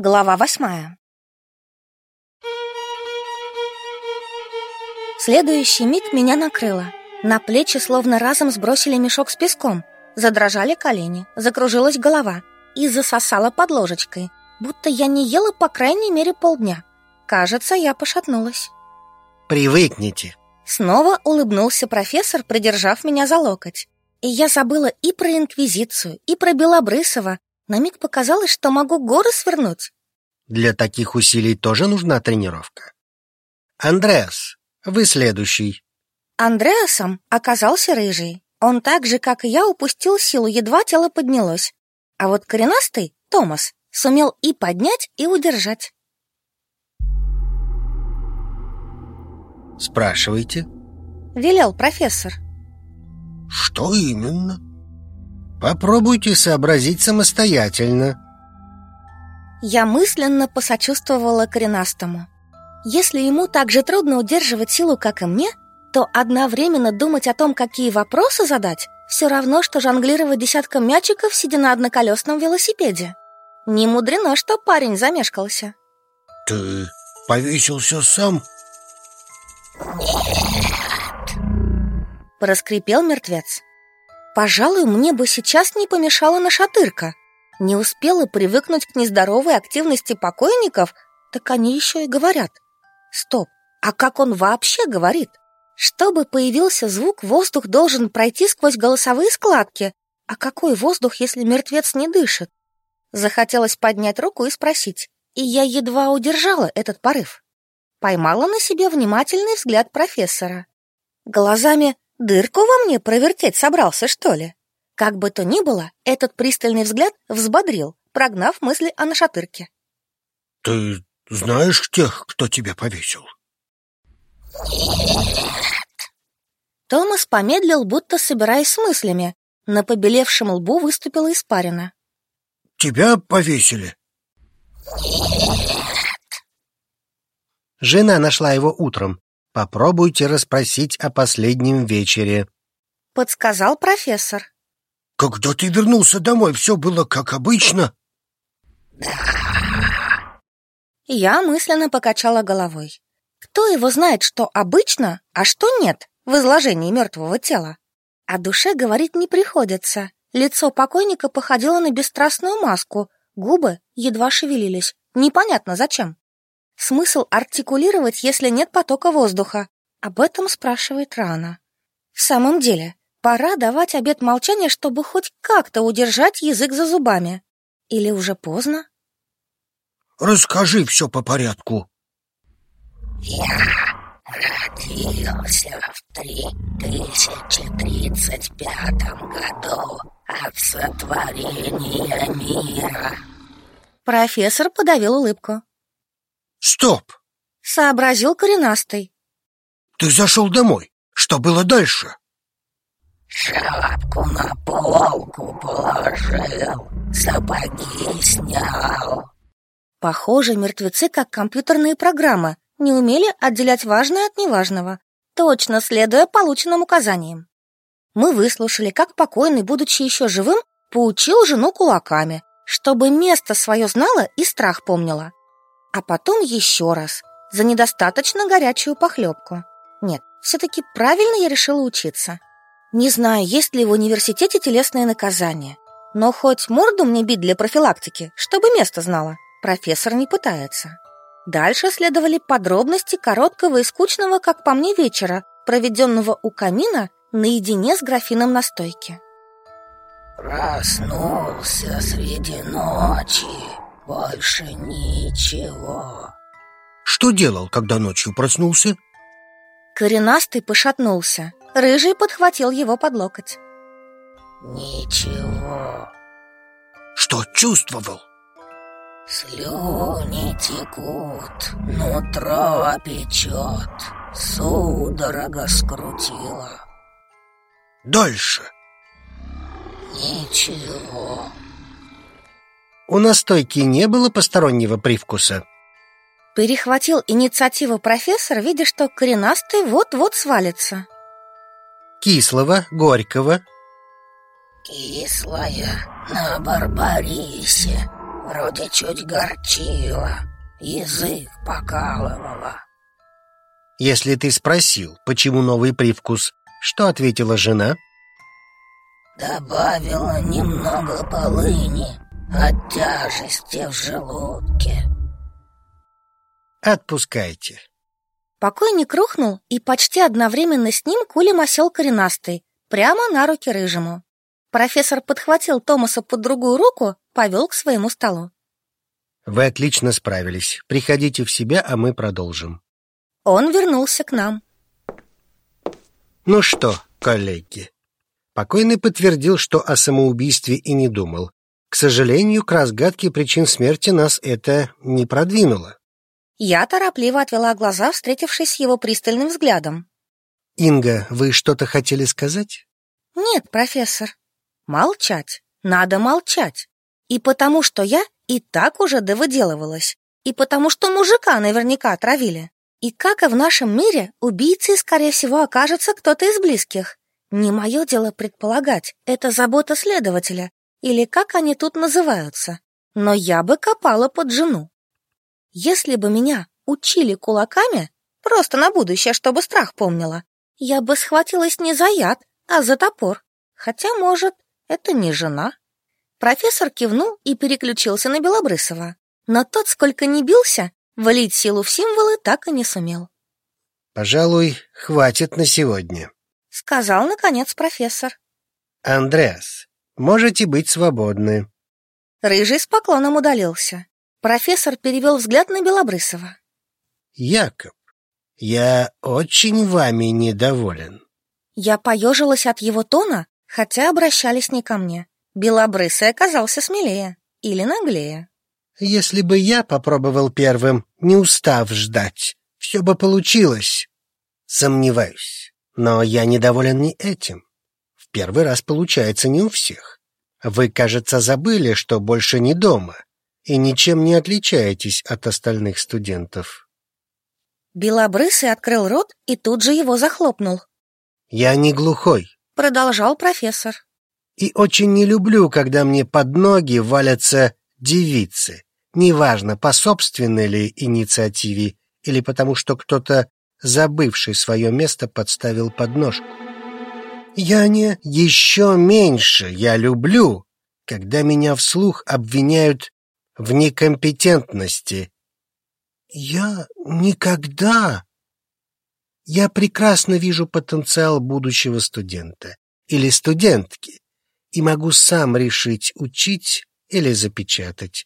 Глава восьмая следующий миг меня накрыло. На плечи словно разом сбросили мешок с песком. Задрожали колени, закружилась голова и засосала под ложечкой, будто я не ела по крайней мере полдня. Кажется, я пошатнулась. Привыкните. Снова улыбнулся профессор, придержав меня за локоть. И я забыла и про Инквизицию, и про Белобрысова, на миг показалось, что могу горы свернуть. Для таких усилий тоже нужна тренировка. Андреас, вы следующий. Андреасом оказался рыжий. Он так же, как и я, упустил силу, едва тело поднялось. А вот коренастый, Томас, сумел и поднять, и удержать. Спрашивайте. Велел профессор. Что именно? Попробуйте сообразить самостоятельно. Я мысленно посочувствовала коренастому. Если ему так же трудно удерживать силу, как и мне, то одновременно думать о том, какие вопросы задать, все равно, что жонглировать десятком мячиков, сидя на одноколесном велосипеде. Не мудрено, что парень замешкался. Ты повесился сам? Нет. Проскрипел мертвец. Пожалуй, мне бы сейчас не помешала нашатырка. Не успела привыкнуть к нездоровой активности покойников, так они еще и говорят. Стоп, а как он вообще говорит? Чтобы появился звук, воздух должен пройти сквозь голосовые складки. А какой воздух, если мертвец не дышит? Захотелось поднять руку и спросить, и я едва удержала этот порыв. Поймала на себе внимательный взгляд профессора. Глазами Дырку во мне провертеть собрался, что ли? Как бы то ни было, этот пристальный взгляд взбодрил, прогнав мысли о нашатырке. Ты знаешь тех, кто тебя повесил? Нет. Томас помедлил, будто собираясь с мыслями. На побелевшем лбу выступила испарина. Тебя повесили? Нет. Жена нашла его утром. Попробуйте расспросить о последнем вечере. Подсказал профессор. Когда ты вернулся домой, все было как обычно? Я мысленно покачала головой. Кто его знает, что обычно, а что нет в изложении мертвого тела? О душе говорить не приходится. Лицо покойника походило на бесстрастную маску, губы едва шевелились. Непонятно зачем. Смысл артикулировать, если нет потока воздуха? Об этом спрашивает рано. В самом деле, пора давать обет молчания, чтобы хоть как-то удержать язык за зубами. Или уже поздно? Расскажи все по порядку. Я родился в 3035 году от сотворения мира. Профессор подавил улыбку. Стоп! Сообразил коренастый. Ты зашел домой. Что было дальше? Шапку на полку положил, сапоги снял. Похоже, мертвецы, как компьютерные программы, не умели отделять важное от неважного, точно следуя полученным указаниям. Мы выслушали, как покойный, будучи еще живым, поучил жену кулаками, чтобы место свое знала и страх помнила а потом еще раз за недостаточно горячую похлебку. Нет, все-таки правильно я решила учиться. Не знаю, есть ли в университете телесное наказание, но хоть морду мне бить для профилактики, чтобы место знала, профессор не пытается. Дальше следовали подробности короткого и скучного, как по мне, вечера, проведенного у камина наедине с графином настойки. Проснулся среди ночи больше ничего. Что делал, когда ночью проснулся? Коренастый пошатнулся. Рыжий подхватил его под локоть. Ничего. Что чувствовал? Слюни текут, нутро печет, судорога скрутила. Дальше. Ничего. У настойки не было постороннего привкуса. Перехватил инициативу профессор, видя, что коренастый вот-вот свалится. Кислого, горького. Кислая на Барбарисе Вроде чуть горчило, язык покалывало. Если ты спросил, почему новый привкус, что ответила жена? Добавила немного полыни от тяжести в желудке. Отпускайте. Покойник рухнул, и почти одновременно с ним кулем осел коренастый, прямо на руки рыжему. Профессор подхватил Томаса под другую руку, повел к своему столу. Вы отлично справились. Приходите в себя, а мы продолжим. Он вернулся к нам. Ну что, коллеги? Покойный подтвердил, что о самоубийстве и не думал. К сожалению, к разгадке причин смерти нас это не продвинуло. Я торопливо отвела глаза, встретившись с его пристальным взглядом. Инга, вы что-то хотели сказать? Нет, профессор. Молчать. Надо молчать. И потому что я и так уже довыделывалась. И потому что мужика наверняка отравили. И как и в нашем мире, убийцей, скорее всего, окажется кто-то из близких. Не мое дело предполагать, это забота следователя, или как они тут называются. Но я бы копала под жену. Если бы меня учили кулаками, просто на будущее, чтобы страх помнила, я бы схватилась не за яд, а за топор. Хотя, может, это не жена. Профессор кивнул и переключился на Белобрысова. Но тот, сколько ни бился, Влить силу в символы так и не сумел. «Пожалуй, хватит на сегодня», — сказал, наконец, профессор. «Андреас, можете быть свободны». Рыжий с поклоном удалился. Профессор перевел взгляд на Белобрысова. «Якоб, я очень вами недоволен». Я поежилась от его тона, хотя обращались не ко мне. Белобрысый оказался смелее или наглее. Если бы я попробовал первым, не устав ждать, все бы получилось. Сомневаюсь. Но я недоволен не этим. В первый раз получается не у всех. Вы, кажется, забыли, что больше не дома и ничем не отличаетесь от остальных студентов. Белобрысый открыл рот и тут же его захлопнул. «Я не глухой», — продолжал профессор. «И очень не люблю, когда мне под ноги валятся девицы неважно, по собственной ли инициативе или потому, что кто-то, забывший свое место, подставил подножку. Я не еще меньше, я люблю, когда меня вслух обвиняют в некомпетентности. Я никогда... Я прекрасно вижу потенциал будущего студента или студентки и могу сам решить, учить или запечатать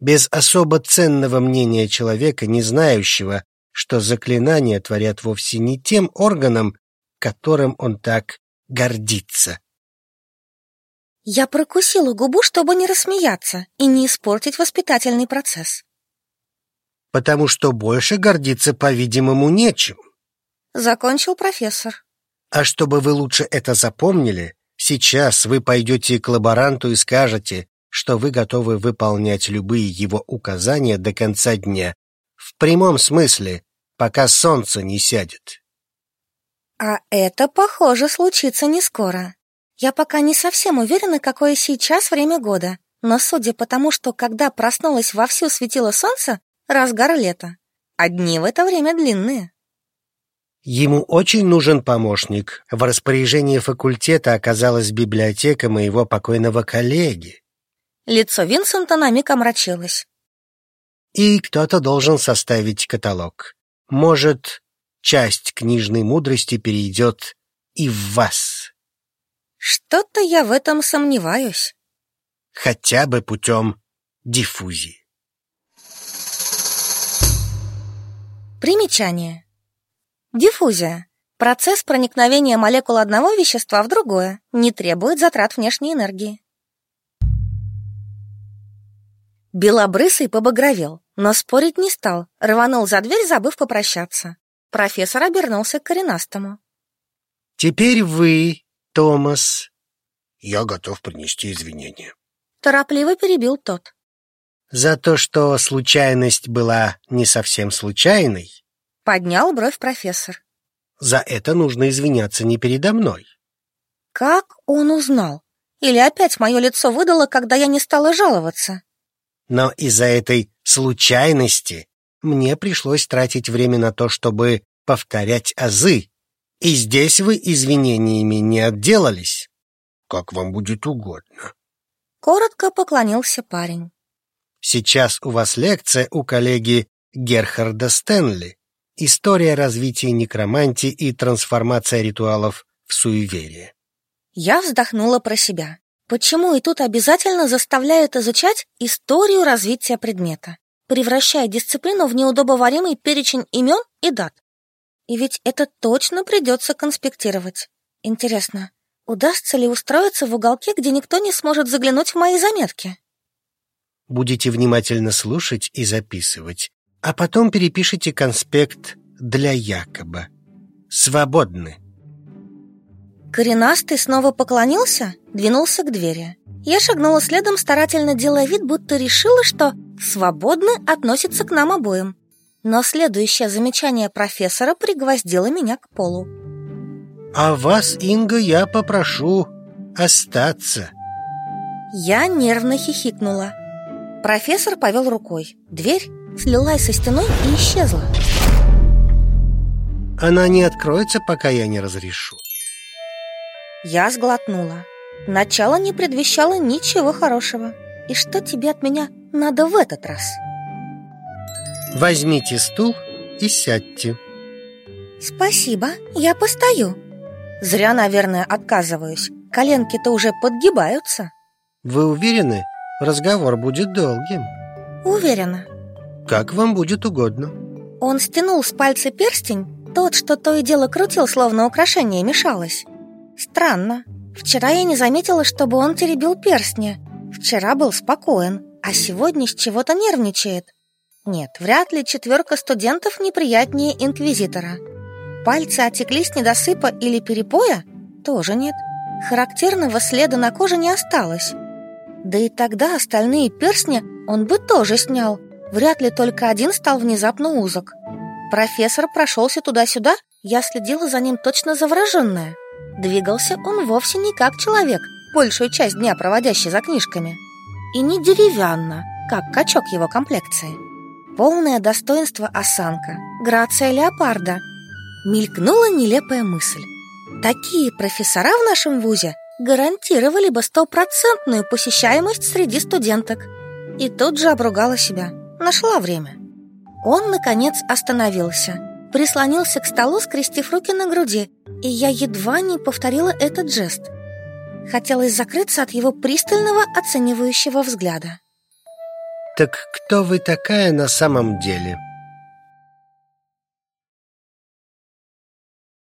без особо ценного мнения человека, не знающего, что заклинания творят вовсе не тем органом, которым он так гордится. Я прокусила губу, чтобы не рассмеяться и не испортить воспитательный процесс. Потому что больше гордиться, по-видимому, нечем. Закончил профессор. А чтобы вы лучше это запомнили, сейчас вы пойдете к лаборанту и скажете, что вы готовы выполнять любые его указания до конца дня. В прямом смысле, пока солнце не сядет. А это, похоже, случится не скоро. Я пока не совсем уверена, какое сейчас время года, но судя по тому, что когда проснулась вовсю светило солнце, разгар лета. А дни в это время длинные. Ему очень нужен помощник. В распоряжении факультета оказалась библиотека моего покойного коллеги. Лицо Винсента на миг омрачилось. И кто-то должен составить каталог. Может, часть книжной мудрости перейдет и в вас. Что-то я в этом сомневаюсь. Хотя бы путем диффузии. Примечание. Диффузия. Процесс проникновения молекул одного вещества в другое, не требует затрат внешней энергии. Белобрысый побагровел, но спорить не стал, рванул за дверь, забыв попрощаться. Профессор обернулся к коренастому. «Теперь вы, Томас». «Я готов принести извинения». Торопливо перебил тот. «За то, что случайность была не совсем случайной?» Поднял бровь профессор. «За это нужно извиняться не передо мной». Как он узнал? Или опять мое лицо выдало, когда я не стала жаловаться? Но из-за этой случайности мне пришлось тратить время на то, чтобы повторять азы. И здесь вы извинениями не отделались. Как вам будет угодно. Коротко поклонился парень. Сейчас у вас лекция у коллеги Герхарда Стэнли. История развития некромантии и трансформация ритуалов в суеверие. Я вздохнула про себя. Почему и тут обязательно заставляют изучать историю развития предмета, превращая дисциплину в неудобоваримый перечень имен и дат? И ведь это точно придется конспектировать. Интересно, удастся ли устроиться в уголке, где никто не сможет заглянуть в мои заметки? Будете внимательно слушать и записывать, а потом перепишите конспект для якобы. Свободны. Коренастый снова поклонился, двинулся к двери. Я шагнула следом, старательно делая вид, будто решила, что «свободны» относится к нам обоим. Но следующее замечание профессора пригвоздило меня к полу. «А вас, Инга, я попрошу остаться». Я нервно хихикнула. Профессор повел рукой. Дверь слилась со стеной и исчезла. Она не откроется, пока я не разрешу. Я сглотнула. Начало не предвещало ничего хорошего. И что тебе от меня надо в этот раз? Возьмите стул и сядьте. Спасибо, я постою. Зря, наверное, отказываюсь. Коленки-то уже подгибаются. Вы уверены? Разговор будет долгим. Уверена. Как вам будет угодно. Он стянул с пальца перстень, тот, что то и дело крутил, словно украшение мешалось. Странно. Вчера я не заметила, чтобы он теребил перстни. Вчера был спокоен, а сегодня с чего-то нервничает. Нет, вряд ли четверка студентов неприятнее инквизитора. Пальцы отекли с недосыпа или перепоя? Тоже нет. Характерного следа на коже не осталось. Да и тогда остальные перстни он бы тоже снял. Вряд ли только один стал внезапно узок. Профессор прошелся туда-сюда, я следила за ним точно завороженная. Двигался он вовсе не как человек, большую часть дня проводящий за книжками. И не деревянно, как качок его комплекции. Полное достоинство осанка, грация леопарда. Мелькнула нелепая мысль. Такие профессора в нашем вузе гарантировали бы стопроцентную посещаемость среди студенток. И тут же обругала себя. Нашла время. Он, наконец, остановился, прислонился к столу, скрестив руки на груди, и я едва не повторила этот жест. Хотелось закрыться от его пристального оценивающего взгляда. «Так кто вы такая на самом деле?»